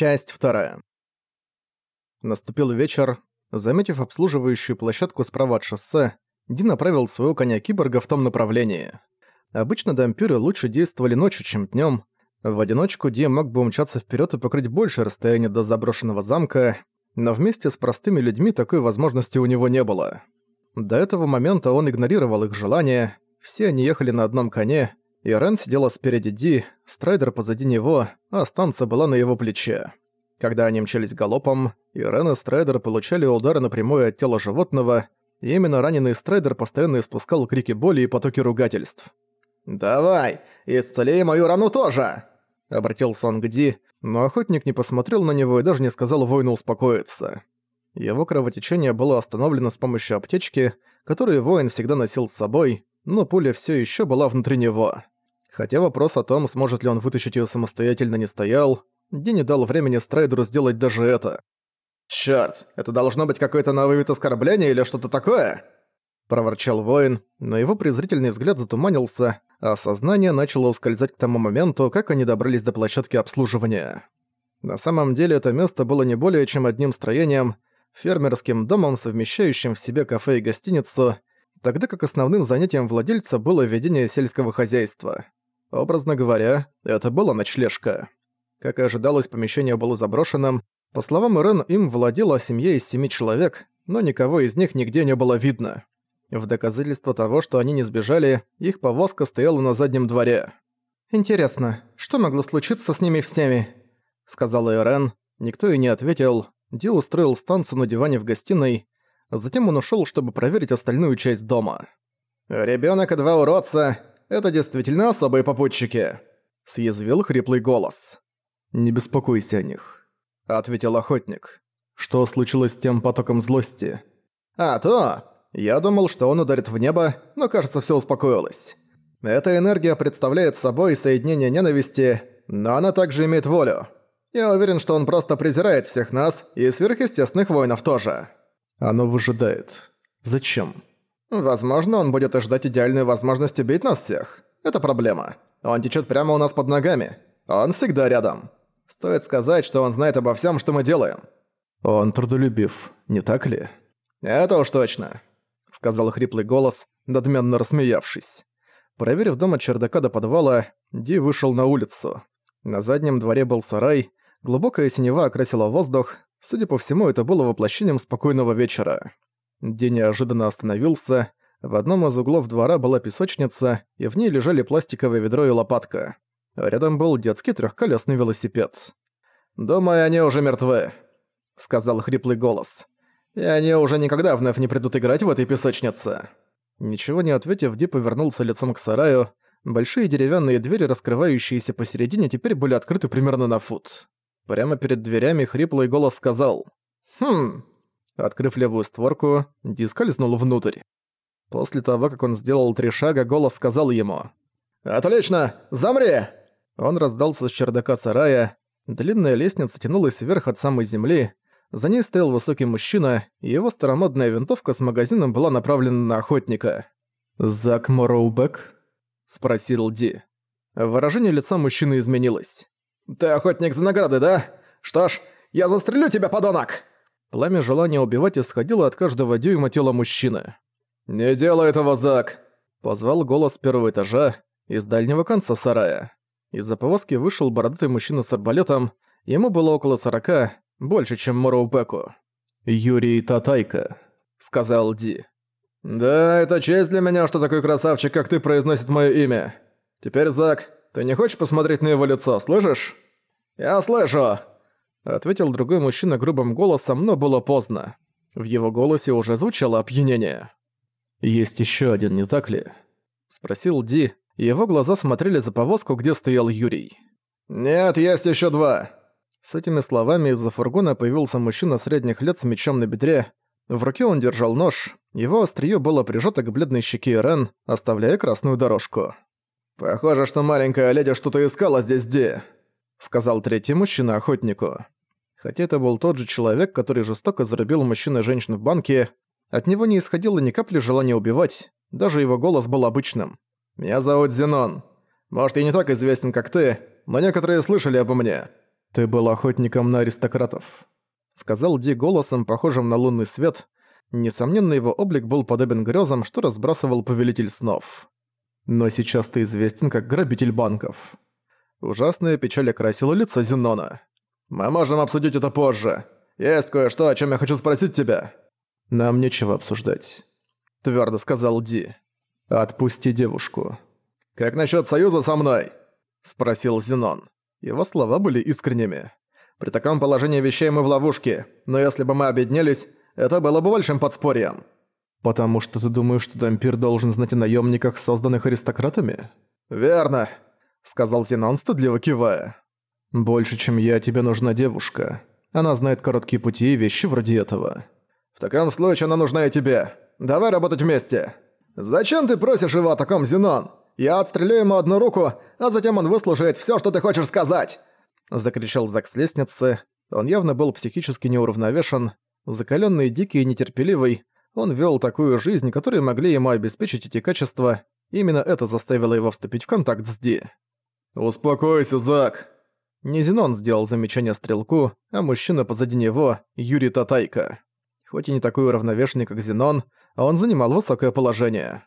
Часть вторая. Наступил вечер. Заметив обслуживающую площадку справа от шоссе, Ди направил своего коня-киборга в том направлении. Обычно дампюры лучше действовали ночью, чем днем. В одиночку Ди мог бы умчаться вперед и покрыть большее расстояние до заброшенного замка, но вместе с простыми людьми такой возможности у него не было. До этого момента он игнорировал их желания, все они ехали на одном коне, и Рен сидела спереди Ди, Страйдер позади него, а станция была на его плече. Когда они мчались галопом, и Рен и Страйдер получали удары напрямую от тела животного, и именно раненый Страйдер постоянно испускал крики боли и потоки ругательств. «Давай, исцели мою рану тоже!» Обратился он к Ди, но охотник не посмотрел на него и даже не сказал воину успокоиться. Его кровотечение было остановлено с помощью аптечки, которую воин всегда носил с собой, но пуля все еще была внутри него. Хотя вопрос о том, сможет ли он вытащить ее самостоятельно, не стоял, Ди не дал времени Страйдеру сделать даже это. «Чёрт, это должно быть какой-то новый вид оскорбления или что-то такое?» Проворчал воин, но его презрительный взгляд затуманился, а сознание начало ускользать к тому моменту, как они добрались до площадки обслуживания. На самом деле это место было не более чем одним строением, фермерским домом, совмещающим в себе кафе и гостиницу, тогда как основным занятием владельца было ведение сельского хозяйства. Образно говоря, это была ночлежка. Как и ожидалось, помещение было заброшенным. По словам Ирен, им владела семья из семи человек, но никого из них нигде не было видно. В доказательство того, что они не сбежали, их повозка стояла на заднем дворе. «Интересно, что могло случиться с ними всеми?» Сказала Ирен. Никто и не ответил. Ди устроил станцию на диване в гостиной. Затем он ушёл, чтобы проверить остальную часть дома. «Ребёнок и два уродца — это действительно особые попутчики», — съязвил хриплый голос. «Не беспокойся о них», — ответил охотник. «Что случилось с тем потоком злости?» «А, то! Я думал, что он ударит в небо, но, кажется, всё успокоилось. Эта энергия представляет собой соединение ненависти, но она также имеет волю. Я уверен, что он просто презирает всех нас и сверхъестественных воинов тоже». «Оно выжидает. Зачем?» «Возможно, он будет ждать идеальную возможность убить нас всех. Это проблема. Он течет прямо у нас под ногами. Он всегда рядом. Стоит сказать, что он знает обо всем, что мы делаем. Он трудолюбив, не так ли? Это уж точно, сказал хриплый голос, надменно рассмеявшись. Проверив дом от чердака до подвала, Ди вышел на улицу. На заднем дворе был сарай, глубокая синева окрасила воздух, судя по всему, это было воплощением спокойного вечера. Ди неожиданно остановился, в одном из углов двора была песочница, и в ней лежали пластиковое ведро и лопатка. Рядом был детский трехколесный велосипед. «Думаю, они уже мертвы», — сказал хриплый голос. «И они уже никогда вновь не придут играть в этой песочнице». Ничего не ответив, Ди повернулся лицом к сараю. Большие деревянные двери, раскрывающиеся посередине, теперь были открыты примерно на фут. Прямо перед дверями хриплый голос сказал «Хм». Открыв левую створку, Ди скользнул внутрь. После того, как он сделал три шага, голос сказал ему «Отлично! Замри!» Он раздался с чердака сарая, длинная лестница тянулась вверх от самой земли, за ней стоял высокий мужчина, и его старомодная винтовка с магазином была направлена на охотника. «Зак Морроубек?» – спросил Ди. Выражение лица мужчины изменилось. «Ты охотник за награды, да? Что ж, я застрелю тебя, подонок!» Пламя желания убивать исходило от каждого дюйма тела мужчины. «Не делай этого, Зак!» – позвал голос первого этажа из дальнего конца сарая. Из-за повозки вышел бородатый мужчина с арбалетом, ему было около сорока, больше, чем Мороупеку. «Юрий Татайка», — сказал Ди. «Да, это честь для меня, что такой красавчик, как ты, произносит мое имя. Теперь, Зак, ты не хочешь посмотреть на его лицо, слышишь?» «Я слышу», — ответил другой мужчина грубым голосом, но было поздно. В его голосе уже звучало опьянение. «Есть еще один, не так ли?» — спросил Ди, его глаза смотрели за повозку, где стоял Юрий. «Нет, есть еще два!» С этими словами из-за фургона появился мужчина средних лет с мечом на бедре. В руке он держал нож, его острие было прижато к бледной щеке Рен, оставляя красную дорожку. «Похоже, что маленькая леди что-то искала здесь где», — сказал третий мужчина охотнику. Хотя это был тот же человек, который жестоко зарубил мужчин и женщин в банке, от него не исходило ни капли желания убивать, даже его голос был обычным. «Меня зовут Зенон. Может, я не так известен, как ты, но некоторые слышали обо мне. «Ты был охотником на аристократов», — сказал Ди голосом, похожим на лунный свет. Несомненно, его облик был подобен грезам, что разбрасывал повелитель снов. «Но сейчас ты известен как грабитель банков». Ужасная печаль окрасила лицо Зенона. «Мы можем обсудить это позже. Есть кое-что, о чем я хочу спросить тебя». «Нам нечего обсуждать», — твердо сказал Ди. «Отпусти девушку». «Как насчет союза со мной?» — спросил Зенон. Его слова были искренними. «При таком положении вещей мы в ловушке, но если бы мы объединились, это было бы большим подспорьем». «Потому что ты думаешь, что Дампир должен знать о наемниках, созданных аристократами?» «Верно», — сказал Зенон, стыдливо кивая. «Больше, чем я, тебе нужна девушка. Она знает короткие пути и вещи вроде этого». «В таком случае она нужна и тебе. Давай работать вместе». «Зачем ты просишь его о таком, Зенон? Я отстрелю ему одну руку, а затем он выслушает все, что ты хочешь сказать!» Закричал Зак с лестницы. Он явно был психически неуравновешен. Закаленный, дикий и нетерпеливый, он вел такую жизнь, которой могли ему обеспечить эти качества. Именно это заставило его вступить в контакт с Ди. «Успокойся, Зак!» Не Зенон сделал замечание стрелку, а мужчина позади него — Юрий Татайка. Хоть и не такой уравновешенный, как Зенон, а он занимал высокое положение.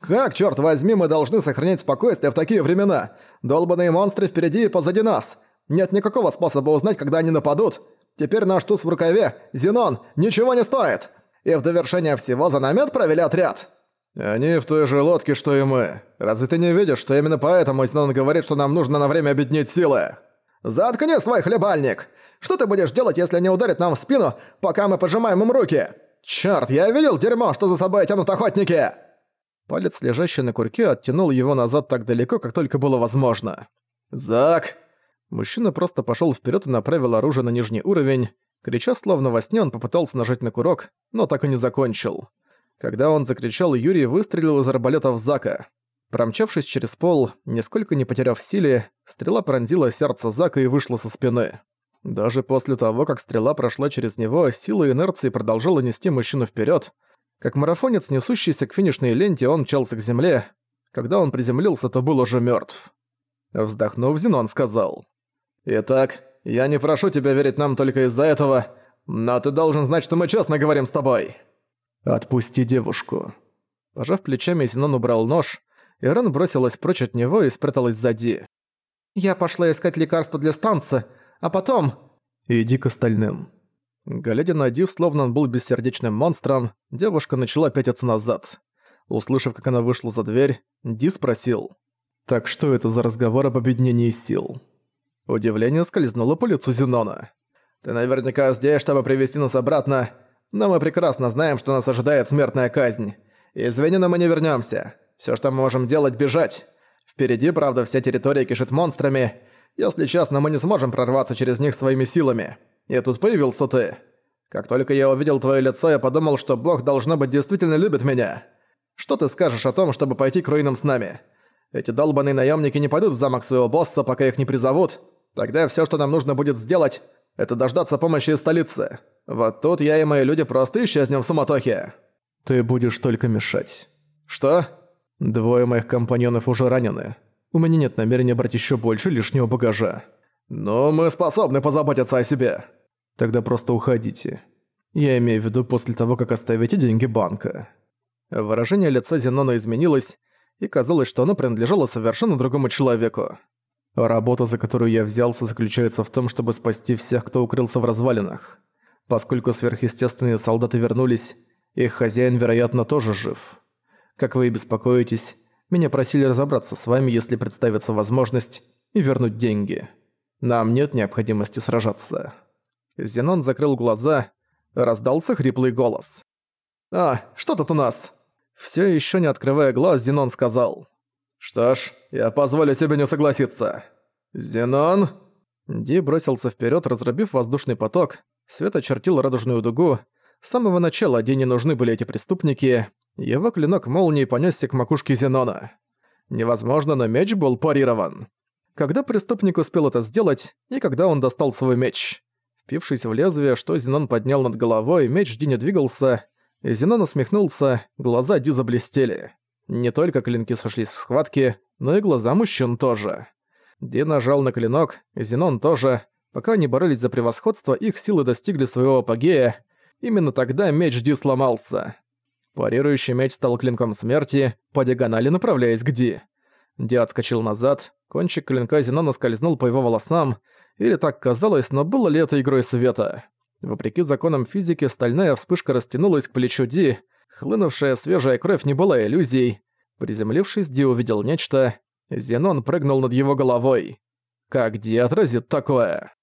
«Как, черт возьми, мы должны сохранять спокойствие в такие времена? Долбаные монстры впереди и позади нас. Нет никакого способа узнать, когда они нападут. Теперь наш туз в рукаве, Зенон, ничего не стоит. И в довершение всего за нами отправили отряд». «Они в той же лодке, что и мы. Разве ты не видишь, что именно поэтому Зенон говорит, что нам нужно на время объединить силы?» «Заткни свой хлебальник! Что ты будешь делать, если они ударят нам в спину, пока мы пожимаем им руки? Чёрт, я видел дерьмо, что за собой тянут охотники!» Палец, лежащий на курке, оттянул его назад так далеко, как только было возможно. «Зак!» Мужчина просто пошёл вперёд и направил оружие на нижний уровень. Крича словно во сне, он попытался нажать на курок, но так и не закончил. Когда он закричал, Юрий выстрелил из арбалета в Зака. Промчавшись через пол, нисколько не потеряв силе, стрела пронзила сердце Зака и вышла со спины. Даже после того, как стрела прошла через него, сила инерции продолжала нести мужчину вперед, как марафонец, несущийся к финишной ленте, он мчался к земле. Когда он приземлился, то был уже мертв. Вздохнув, Зенон сказал. «Итак, я не прошу тебя верить нам только из-за этого, но ты должен знать, что мы честно говорим с тобой». «Отпусти девушку». Пожав плечами, Зенон убрал нож, и Рен бросилась прочь от него и спряталась сзади. «Я пошла искать лекарство для станции, а потом...» «Иди к остальным». Глядя на Ди, словно он был бессердечным монстром, девушка начала пятиться назад. Услышав, как она вышла за дверь, Ди спросил. «Так что это за разговор об объединении сил?» Удивление скользнуло по лицу Зенона. «Ты наверняка здесь, чтобы привести нас обратно, но мы прекрасно знаем, что нас ожидает смертная казнь. Извини, но мы не вернёмся. Всё, что мы можем делать, бежать. Впереди, правда, вся территория кишит монстрами. Если честно, мы не сможем прорваться через них своими силами. И тут появился ты. Как только я увидел твое лицо, я подумал, что Бог, должно быть, действительно любит меня. Что ты скажешь о том, чтобы пойти к руинам с нами? Эти долбанные наемники не пойдут в замок своего босса, пока их не призовут. Тогда все, что нам нужно будет сделать, это дождаться помощи из столицы. Вот тут я и мои люди просто исчезнем в суматохе. Ты будешь только мешать. Что? Двое моих компаньонов уже ранены. У меня нет намерения брать еще больше лишнего багажа. Но мы способны позаботиться о себе. Тогда просто уходите. Я имею в виду после того, как оставите деньги банка». Выражение лица Зенона изменилось, и казалось, что оно принадлежало совершенно другому человеку. Работа, за которую я взялся, заключается в том, чтобы спасти всех, кто укрылся в развалинах. Поскольку сверхъестественные солдаты вернулись, их хозяин, вероятно, тоже жив. Как вы и беспокоитесь, меня просили разобраться с вами, если представится возможность, и вернуть деньги. Нам нет необходимости сражаться. Зенон закрыл глаза, раздался хриплый голос. «А, что тут у нас?» Все еще не открывая глаз, Зенон сказал. «Что ж, я позволю себе не согласиться. Зенон?» Ди бросился вперед, разрубив воздушный поток. Свет очертил радужную дугу. С самого начала Ди не нужны были эти преступники. Его клинок молнии понесся к макушке Зенона. Невозможно, но меч был парирован. Когда преступник успел это сделать, и когда он достал свой меч. Впившись в лезвие, что Зенон поднял над головой, меч Ди двигался. Зенон усмехнулся, глаза Ди заблестели. Не только клинки сошлись в схватке, но и глаза мужчин тоже. Ди нажал на клинок, Зенон тоже. Пока они боролись за превосходство, их силы достигли своего апогея. Именно тогда меч Ди сломался. Парирующий меч стал клинком смерти, по диагонали направляясь к Ди. Ди отскочил назад, кончик клинка Зенона скользнул по его волосам, или так казалось, но было ли это игрой света? Вопреки законам физики, стальная вспышка растянулась к плечу Ди, хлынувшая свежая кровь не была иллюзией. Приземлившись, Ди увидел нечто. Зенон прыгнул над его головой. Как Ди отразит такое?